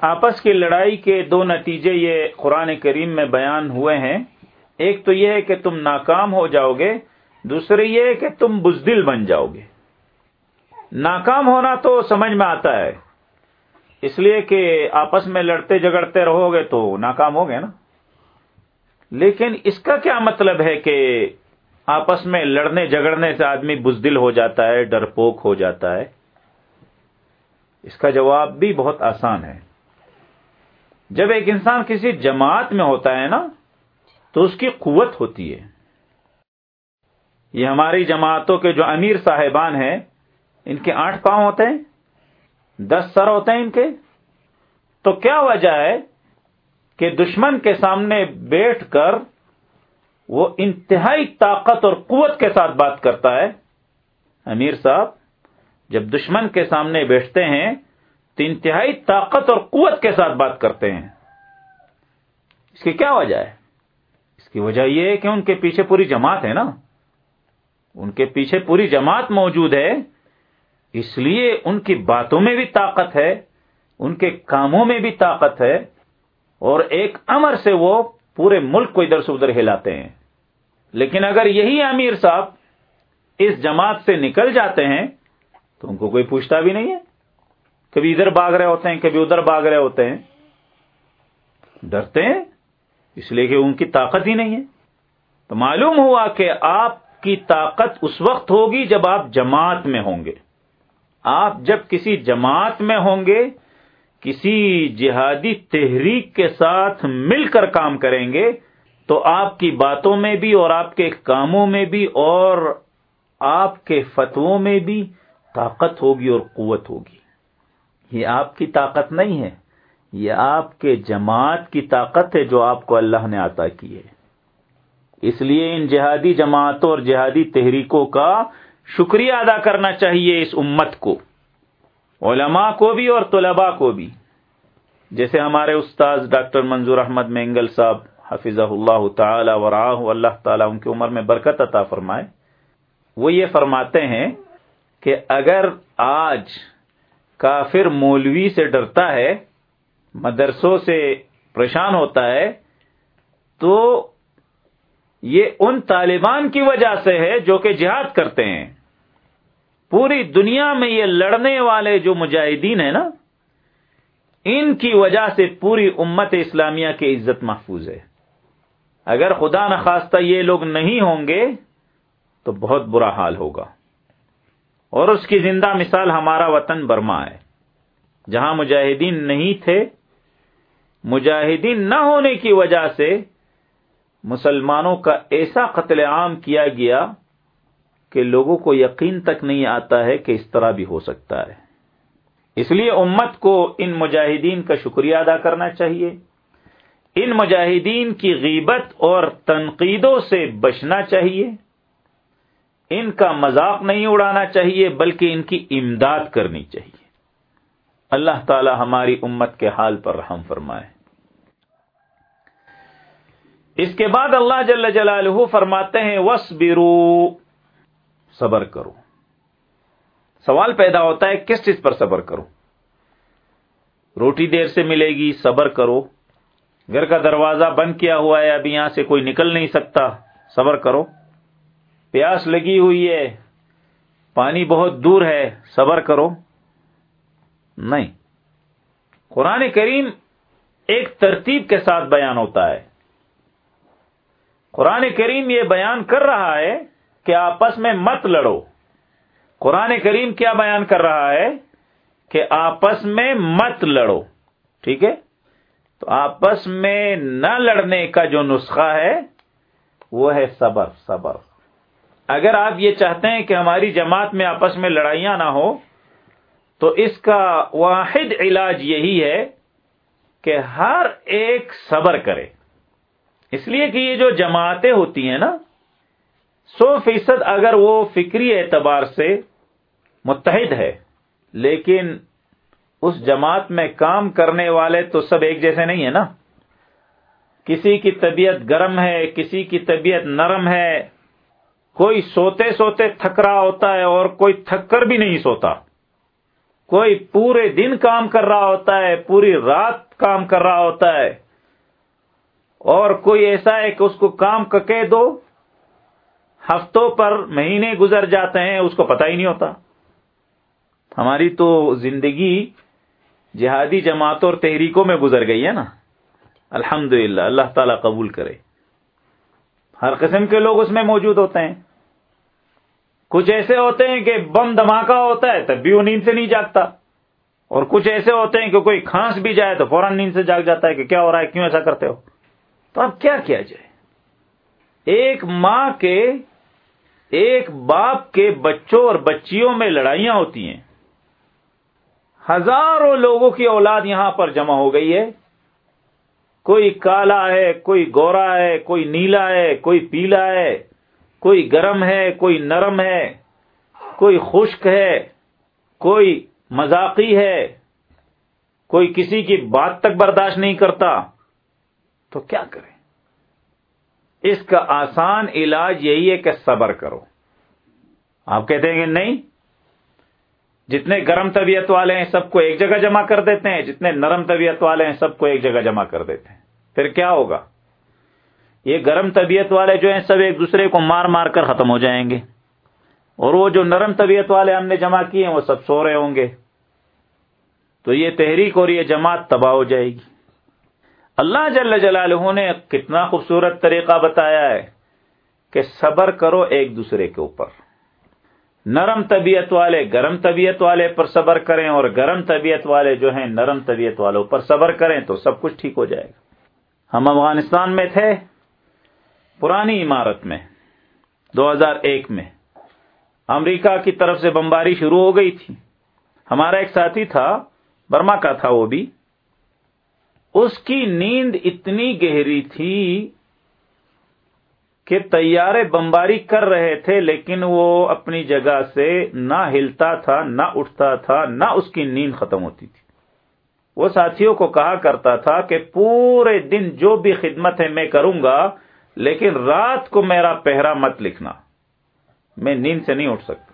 آپس کی لڑائی کے دو نتیجے یہ قرآن کریم میں بیان ہوئے ہیں۔ ایک تو یہ ہے کہ تم ناکام ہو جاؤ گے دوسرے یہ ہے کہ تم بزدل بن جاؤ گے ناکام ہونا تو سمجھ میں آتا ہے، اس لیے کہ آپس میں لڑتے جگڑتے رہو گے تو ناکام ہو گئے نا۔ لیکن اس کا کیا مطلب ہے کہ آپس میں لڑنے جگڑنے سے آدمی بزدل ہو جاتا ہے ڈرپوک ہو جاتا ہے؟ اس کا جواب بھی بہت آسان ہے۔ جب ایک انسان کسی جماعت میں ہوتا ہے نا، تو اس کی قوت ہوتی ہے۔ یہ ہماری جماعتوں کے جو امیر صاحبان ہیں، ان کے آٹھ پاؤں ہوتے ہیں، دس سر ہوتے ہیں ان کے۔ تو کیا وجہ ہے کہ دشمن کے سامنے بیٹھ کر وہ انتہائی طاقت اور قوت کے ساتھ بات کرتا ہے؟ امیر صاحب، جب دشمن کے سامنے بیٹھتے ہیں تو انتہائی طاقت اور قوت کے ساتھ بات کرتے ہیں۔ اس کی کیا وجہ ہے؟ اس کی وجہ یہ ہے کہ ان کے پیچھے پوری جماعت ہے نا۔ ان کے پیچھے پوری جماعت موجود ہے۔ اس لیے ان کی باتوں میں بھی طاقت ہے، ان کے کاموں میں بھی طاقت ہے۔ اور ایک امر سے وہ پورے ملک کو ادھر سے ادھر ہلاتے ہیں۔ لیکن اگر یہی امیر صاحب اس جماعت سے نکل جاتے ہیں تو ان کو کوئی پوچھتا بھی نہیں ہے۔ کبھی ادھر بھاگ رہے ہوتے ہیں، کبھی ادھر بھاگ رہے ہوتے ہیں۔ ڈرتے ہیں، اس لیے کہ ان کی طاقت ہی نہیں ہے۔ تو معلوم ہوا کہ آپ کی طاقت اس وقت ہوگی جب آپ جماعت میں ہوں گے۔ آپ جب کسی جماعت میں ہوں گے، کسی جہادی تحریک کے ساتھ مل کر کام کریں گے، تو آپ کی باتوں میں بھی اور آپ کے کاموں میں بھی اور آپ کے فتووں میں بھی طاقت ہوگی اور قوت ہوگی۔ یہ آپ کی طاقت نہیں ہے، یہ آپ کے جماعت کی طاقت ہے جو آپ کو اللہ نے عطا کی ہے۔ اس لیے ان جہادی جماعتوں اور جہادی تحریکوں کا شکریہ ادا کرنا چاہیے اس امت کو، علماء کو بھی اور طلباء کو بھی۔ جیسے ہمارے استاذ ڈاکٹر منظور احمد مینگل صاحب حفظ اللہ تعالی و اللہ تعالیٰ ان کی عمر میں برکت عطا فرمائے، وہ یہ فرماتے ہیں کہ اگر آج کافر مولوی سے ڈرتا ہے، مدرسوں سے پریشان ہوتا ہے، تو یہ ان طالبان کی وجہ سے ہے جو کہ جہاد کرتے ہیں۔ پوری دنیا میں یہ لڑنے والے جو مجاہدین ہیں نا، ان کی وجہ سے پوری امت اسلامیہ کی عزت محفوظ ہے۔ اگر خدا نخواستہ یہ لوگ نہیں ہوں گے، تو بہت برا حال ہوگا۔ اور اس کی زندہ مثال ہمارا وطن برما ہے۔ جہاں مجاہدین نہیں تھے، مجاہدین نہ ہونے کی وجہ سے مسلمانوں کا ایسا قتل عام کیا گیا کہ لوگوں کو یقین تک نہیں آتا ہے کہ اس طرح بھی ہو سکتا ہے۔ اس لیے امت کو ان مجاہدین کا شکریہ ادا کرنا چاہیے۔ ان مجاہدین کی غیبت اور تنقیدوں سے بچنا چاہیے۔ ان کا مذاق نہیں اڑانا چاہیے، بلکہ ان کی امداد کرنی چاہیے۔ اللہ تعالی ہماری امت کے حال پر رحم فرمائے۔ اس کے بعد اللہ جل جلالہ فرماتے ہیں وس صبر کرو۔ سوال پیدا ہوتا ہے، کس چیز پر صبر کرو؟ روٹی دیر سے ملے گی، صبر کرو۔ گھر کا دروازہ بند کیا ہوا ہے ابھی یہاں سے کوئی نکل نہیں سکتا، صبر کرو۔ پیاس لگی ہوئی ہے، پانی بہت دور ہے، صبر کرو۔ نہیں۔ قرآن کریم ایک ترتیب کے ساتھ بیان ہوتا ہے۔ قرآن کریم یہ بیان کر رہا ہے کہ آپس میں مت لڑو۔ قرآن کریم کیا بیان کر رہا ہے؟ کہ آپس میں مت لڑو۔ ٹھیک ہے؟ تو آپس میں نہ لڑنے کا جو نسخہ ہے، وہ ہے صبر صبر۔ اگر آپ یہ چاہتے ہیں کہ ہماری جماعت میں آپس میں لڑائیاں نہ ہو، تو اس کا واحد علاج یہی ہے کہ ہر ایک صبر کرے۔ اس لیے کہ یہ جو جماعتیں ہوتی ہیں نا، سو فیصد اگر وہ فکری اعتبار سے متحد ہے، لیکن اس جماعت میں کام کرنے والے تو سب ایک جیسے نہیں ہیں نا۔ کسی کی طبیعت گرم ہے، کسی کی طبیعت نرم ہے کوئی سوتے سوتے تھک رہا ہوتا ہے اور کوئی تھک کر بھی نہیں سوتا۔ کوئی پورے دن کام کر رہا ہوتا ہے، پوری رات کام کر رہا ہوتا ہے۔ اور کوئی ایسا ہے کہ اس کو کام کا کہہ دو۔ ہفتوں پر مہینے گزر جاتے ہیں، اس کو پتہ ہی نہیں ہوتا۔ ہماری تو زندگی جہادی جماعتوں اور تحریکوں میں گزر گئی ہے نا۔ الحمد اللہ تعالی قبول کرے۔ ہر قسم کے لوگ اس میں موجود ہوتے ہیں۔ کچھ ایسے ہوتے ہیں کہ بم دھماکہ ہوتا ہے تب بھی وہ نیند سے نہیں جاگتا اور کچھ ایسے ہوتے ہیں کہ کوئی کھانس بھی جائے تو فوراً نیند سے جاگ جاتا ہے کہ کیا ہو رہا ہے، کیوں ایسا کرتے ہو؟ تو اب کیا کیا جائے؟ ایک ماں کے، ایک باپ کے بچوں اور بچیوں میں لڑائیاں ہوتی ہیں۔ ہزاروں لوگوں کی اولاد یہاں پر جمع ہو گئی ہے۔ کوئی کالا ہے، کوئی گورا ہے، کوئی نیلا ہے، کوئی پیلا ہے۔ کوئی گرم ہے، کوئی نرم ہے، کوئی خشک ہے، کوئی مذاقی ہے، کوئی کسی کی بات تک برداشت نہیں کرتا، تو کیا کریں؟ اس کا آسان علاج یہی ہے کہ صبر کرو۔ آپ کہتے ہیں کہ نہیں؟ جتنے گرم طبیعت والے ہیں، سب کو ایک جگہ جمع کر دیتے ہیں، جتنے نرم طبیعت والے ہیں، سب کو ایک جگہ جمع کر دیتے ہیں۔ پھر کیا ہوگا؟ یہ گرم طبیعت والے جو ہیں سب ایک دوسرے کو مار مار کر ختم ہو جائیں گے۔ اور وہ جو نرم طبیعت والے ہم نے جمع کیے ہیں وہ سب سو رہے ہوں گے۔ تو یہ تحریک اور یہ جماعت تباہ ہو جائے گی۔ اللہ جل جلالہ نے کتنا خوبصورت طریقہ بتایا ہے کہ صبر کرو ایک دوسرے کے اوپر۔ نرم طبیعت والے گرم طبیعت والے پر صبر کریں اور گرم طبیعت والے جو ہیں نرم طبیعت والوں پر صبر کریں تو سب کچھ ٹھیک ہو جائے گا۔ ہم افغانستان میں تھے۔ پرانی عمارت میں، دو ہزار ایک میں۔ امریکہ کی طرف سے بمباری شروع ہو گئی تھی۔ ہمارا ایک ساتھی تھا، برما کا تھا وہ بھی۔ اس کی نیند اتنی گہری تھی کہ تیارے بمباری کر رہے تھے، لیکن وہ اپنی جگہ سے نہ ہلتا تھا، نہ اٹھتا تھا، نہ اس کی نیند ختم ہوتی تھی۔ وہ ساتھیوں کو کہا کرتا تھا کہ پورے دن جو بھی خدمت ہے میں کروں گا لیکن رات کو میرا پہرا مت لکھنا۔ میں نیند سے نہیں اٹھ سکتا۔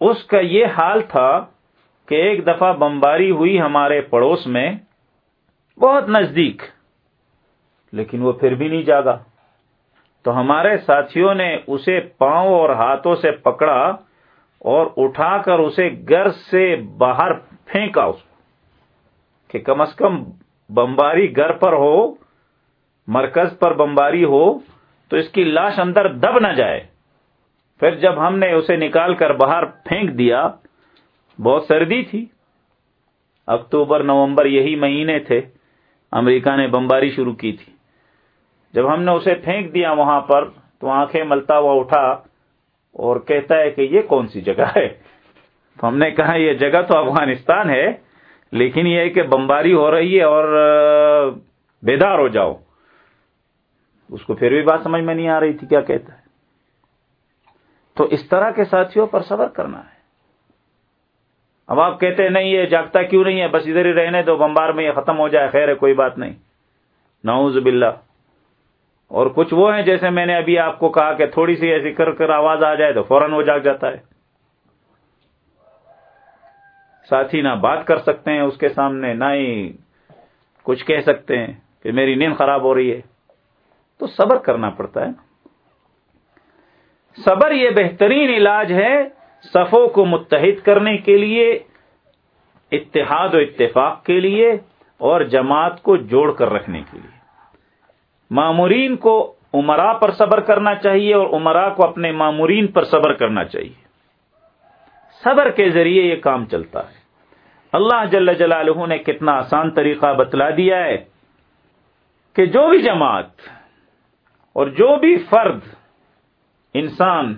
اس کا یہ حال تھا کہ ایک دفعہ بمباری ہوئی ہمارے پڑوس میں، بہت نزدیک، لیکن وہ پھر بھی نہیں جاگا۔ تو ہمارے ساتھیوں نے اسے پاؤں اور ہاتھوں سے پکڑا اور اٹھا کر اسے گھر سے باہر پھینکا اس کو کہ کم از کم بمباری گھر پر ہو۔ مرکز پر بمباری ہو تو اس کی لاش اندر دب نہ جائے۔ پھر جب ہم نے اسے نکال کر باہر پھینک دیا، بہت سردی تھی۔ اکتوبر، نومبر یہی مہینے تھے، امریکہ نے بمباری شروع کی تھی۔ جب ہم نے اسے پھینک دیا وہاں پر، تو آنکھیں ملتا ہوا اٹھا اور کہتا ہے کہ یہ کون سی جگہ ہے؟ تو ہم نے کہا، یہ جگہ تو افغانستان ہے، لیکن یہ کہ بمباری ہو رہی ہے اور بیدار ہو جاؤ۔ اس کو پھر بھی بات سمجھ میں نہیں آ رہی تھی کیا کہتا ہے۔ تو اس طرح کے ساتھیوں پر صبر کرنا ہے۔ اب آپ کہتے ہیں نہیں، یہ جاگتا کیوں نہیں ہے؟ بس ادھر ہی رہنے دو، بمبار میں یہ ختم ہو جائے، خیر ہے، کوئی بات نہیں۔ نعوذ باللہ۔ اور کچھ وہ ہیں جیسے میں نے ابھی آپ کو کہا کہ تھوڑی سی ایسی کر کر آواز آ جائے تو فوراً وہ جاگ جاتا ہے۔ ساتھی نہ بات کر سکتے ہیں اس کے سامنے، نہ ہی کچھ کہہ سکتے ہیں کہ میری نیند خراب ہو رہی ہے۔ تو صبر کرنا پڑتا ہے۔ صبر یہ بہترین علاج ہے صفوں کو متحد کرنے کے لیے، اتحاد و اتفاق کے لیے اور جماعت کو جوڑ کر رکھنے کے لیے۔ معمورین کو عمرا پر صبر کرنا چاہیے اور عمرا کو اپنے معمورین پر صبر کرنا چاہیے۔ صبر کے ذریعے یہ کام چلتا ہے۔ اللہ جل جلالہ نے کتنا آسان طریقہ بتلا دیا ہے کہ جو بھی جماعت اور جو بھی فرد انسان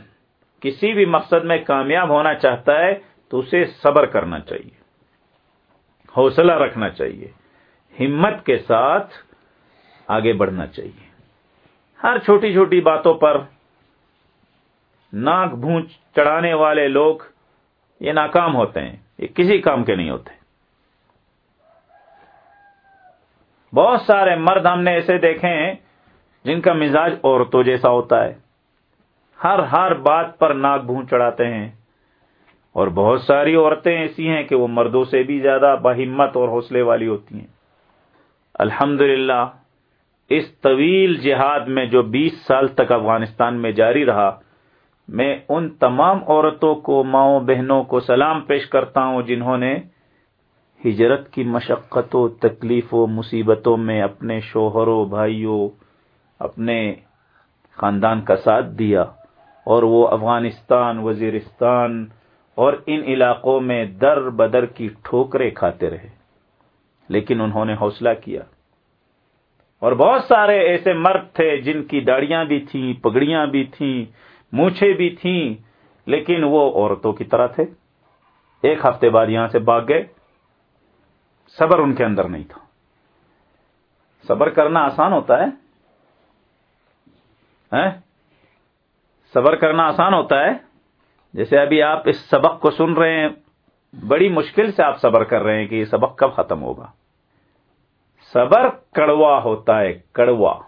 کسی بھی مقصد میں کامیاب ہونا چاہتا ہے، تو اسے صبر کرنا چاہیے، حوصلہ رکھنا چاہیے، ہمت کے ساتھ آگے بڑھنا چاہیے۔ ہر چھوٹی چھوٹی باتوں پر ناک بھونچ چڑھانے والے لوگ یہ ناکام ہوتے ہیں، یہ کسی کام کے نہیں ہوتے۔ بہت سارے مرد ہم نے ایسے دیکھے ہیں جن کا مزاج عورتوں جیسا ہوتا ہے۔ ہر ہر بات پر ناک بھون چڑھاتے ہیں۔ اور بہت ساری عورتیں ایسی ہیں کہ وہ مردوں سے بھی زیادہ بہمت اور حوصلے والی ہوتی ہیں۔ الحمد اس طویل جہاد میں جو بیس سال تک افغانستان میں جاری رہا، میں ان تمام عورتوں کو، ماؤں بہنوں کو سلام پیش کرتا ہوں جنہوں نے ہجرت کی مشقت و تکلیف و مصیبتوں میں اپنے شوہروں، بھائیوں اپنے خاندان کا ساتھ دیا اور وہ افغانستان، وزیرستان اور ان علاقوں میں در بدر کی ٹھوکرے کھاتے رہے۔ لیکن انہوں نے حوصلہ کیا۔ اور بہت سارے ایسے مرد تھے جن کی داڑیاں بھی تھیں، پگڑیاں بھی تھیں مونچھے بھی تھیں، لیکن وہ عورتوں کی طرح تھے۔ ایک ہفتے بعد یہاں سے بھاگ گئے۔ صبر ان کے اندر نہیں تھا۔ صبر کرنا آسان ہوتا ہے۔ صبر کرنا آسان ہوتا ہے۔ جیسے ابھی آپ اس سبق کو سن رہے ہیں، بڑی مشکل سے آپ صبر کر رہے ہیں کہ یہ سبق کب ختم ہوگا۔ صبر کڑوا ہوتا ہے، کڑوا۔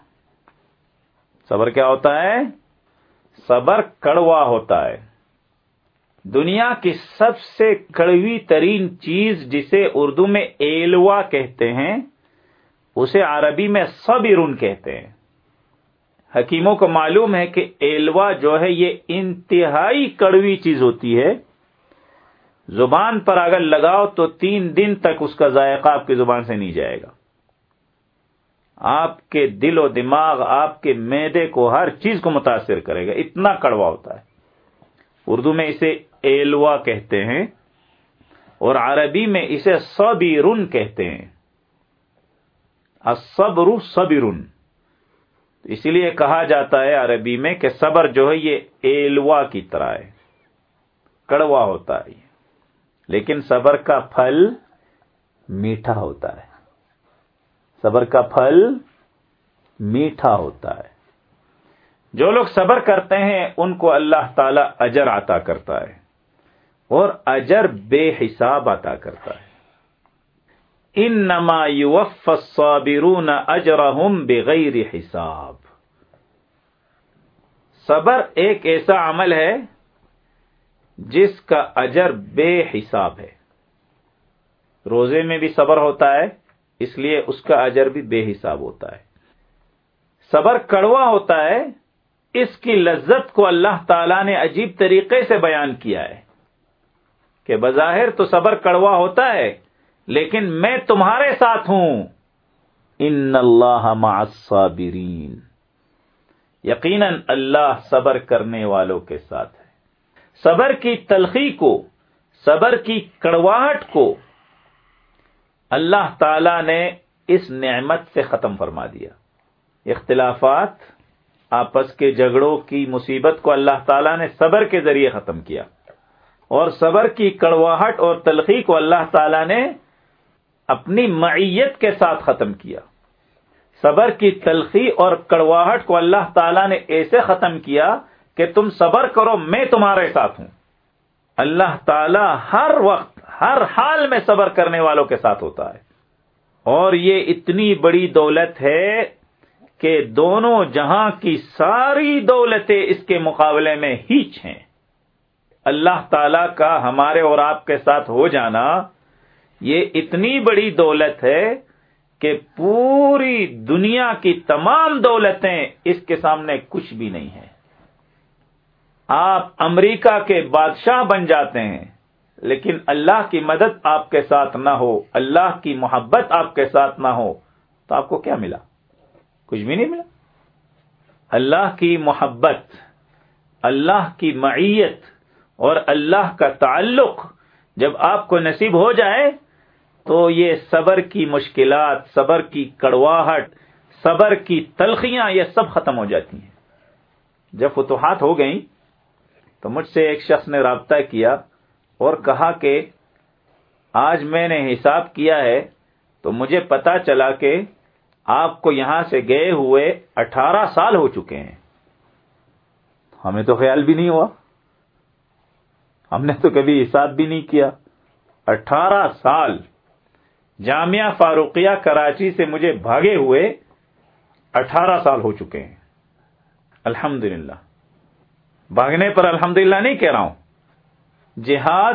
صبر کیا ہوتا ہے؟ صبر کڑوا ہوتا ہے۔ دنیا کی سب سے کڑوی ترین چیز جسے اردو میں ایلوا کہتے ہیں، اسے عربی میں صبر کہتے ہیں۔ حکیموں کو معلوم ہے کہ ایلوا جو ہے یہ انتہائی کڑوی چیز ہوتی ہے۔ زبان پر اگر لگاؤ تو تین دن تک اس کا ذائقہ آپ کی زبان سے نہیں جائے گا۔ آپ کے دل و دماغ، آپ کے میدے کو ہر چیز کو متاثر کرے گا۔ اتنا کڑوا ہوتا ہے۔ اردو میں اسے ایلوا کہتے ہیں اور عربی میں اسے صبرن کہتے ہیں۔ صبر صبرن اسی لیے کہا جاتا ہے عربی میں کہ صبر جو ہے یہ ایلوا کی طرح ہے، کڑوا ہوتا ہے لیکن صبر کا پھل میٹھا ہوتا ہے۔ صبر کا پھل میٹھا ہوتا ہے۔ جو لوگ صبر کرتے ہیں، ان کو اللہ تعالی اجر عطا کرتا ہے اور اجر بے حساب عطا کرتا ہے۔ ان نما الصابرون اجرهم بغیر حساب۔ صبر ایک ایسا عمل ہے جس کا اجر بے حساب ہے۔ روزے میں بھی صبر ہوتا ہے، اس لیے اس کا اجر بھی بے حساب ہوتا ہے۔ صبر کڑوا ہوتا ہے، اس کی لذت کو اللہ تعالی نے عجیب طریقے سے بیان کیا ہے کہ بظاہر تو صبر کڑوا ہوتا ہے لیکن میں تمہارے ساتھ ہوں۔ ان اللہ مع الصابرین۔ یقیناً اللہ صبر کرنے والوں کے ساتھ ہے۔ صبر کی تلخی کو، صبر کی کڑواہٹ کو اللہ تعالی نے اس نعمت سے ختم فرما دیا۔ اختلافات، آپس کے جھگڑوں کی مصیبت کو اللہ تعالی نے صبر کے ذریعے ختم کیا۔ اور صبر کی کڑواہٹ اور تلخی کو اللہ تعالی نے اپنی معیت کے ساتھ ختم کیا۔ صبر کی تلخی اور کڑواہٹ کو اللہ تعالی نے ایسے ختم کیا کہ تم صبر کرو، میں تمہارے ساتھ ہوں۔ اللہ تعالی ہر وقت، ہر حال میں صبر کرنے والوں کے ساتھ ہوتا ہے۔ اور یہ اتنی بڑی دولت ہے کہ دونوں جہاں کی ساری دولتیں اس کے مقابلے میں ہیچ ہیں۔ اللہ تعالی کا ہمارے اور آپ کے ساتھ ہو جانا یہ اتنی بڑی دولت ہے کہ پوری دنیا کی تمام دولتیں اس کے سامنے کچھ بھی نہیں ہے آپ امریکہ کے بادشاہ بن جاتے ہیں، لیکن اللہ کی مدد آپ کے ساتھ نہ ہو، اللہ کی محبت آپ کے ساتھ نہ ہو، تو آپ کو کیا ملا؟ کچھ بھی نہیں ملا۔ اللہ کی محبت، اللہ کی معیت اور اللہ کا تعلق جب آپ کو نصیب ہو جائے تو یہ صبر کی مشکلات، صبر کی کڑواہٹ، صبر کی تلخیاں، یہ سب ختم ہو جاتی ہیں۔ جب فتوحات ہو گئیں، تو مجھ سے ایک شخص نے رابطہ کیا اور کہا کہ آج میں نے حساب کیا ہے، تو مجھے پتا چلا کہ آپ کو یہاں سے گئے ہوئے اٹھارہ سال ہو چکے ہیں۔ ہمیں تو خیال بھی نہیں ہوا۔ ہم نے تو کبھی حساب بھی نہیں کیا۔ اٹھارہ سال۔ جامعہ فاروقیہ کراچی سے مجھے بھاگے ہوئے اٹھارہ سال ہو چکے ہیں۔ الحمد بھاگنے پر الحمد نہیں کہہ رہا ہوں۔ جہاد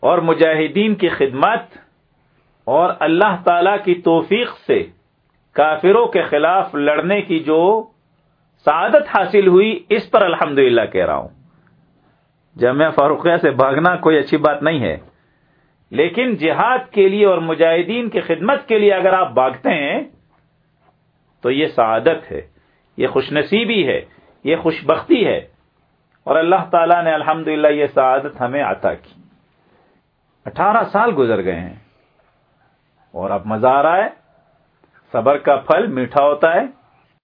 اور مجاہدین کی خدمت اور اللہ تعالی کی توفیق سے کافروں کے خلاف لڑنے کی جو سعادت حاصل ہوئی، اس پر الحمد کہہ رہا ہوں۔ جامعہ فاروقیہ سے بھاگنا کوئی اچھی بات نہیں ہے۔ لیکن جہاد کے لیے اور مجاہدین کی خدمت کے لیے اگر آپ بھاگتے ہیں، تو یہ سعادت ہے، یہ خوش نصیبی ہے، یہ خوش بختی ہے۔ اور اللہ تعالیٰ نے الحمد یہ سعادت ہمیں عطا کی۔ اٹھارہ سال گزر گئے ہیں۔ اور اب مزہ آ رہا ہے۔ صبر کا پھل میٹھا ہوتا ہے۔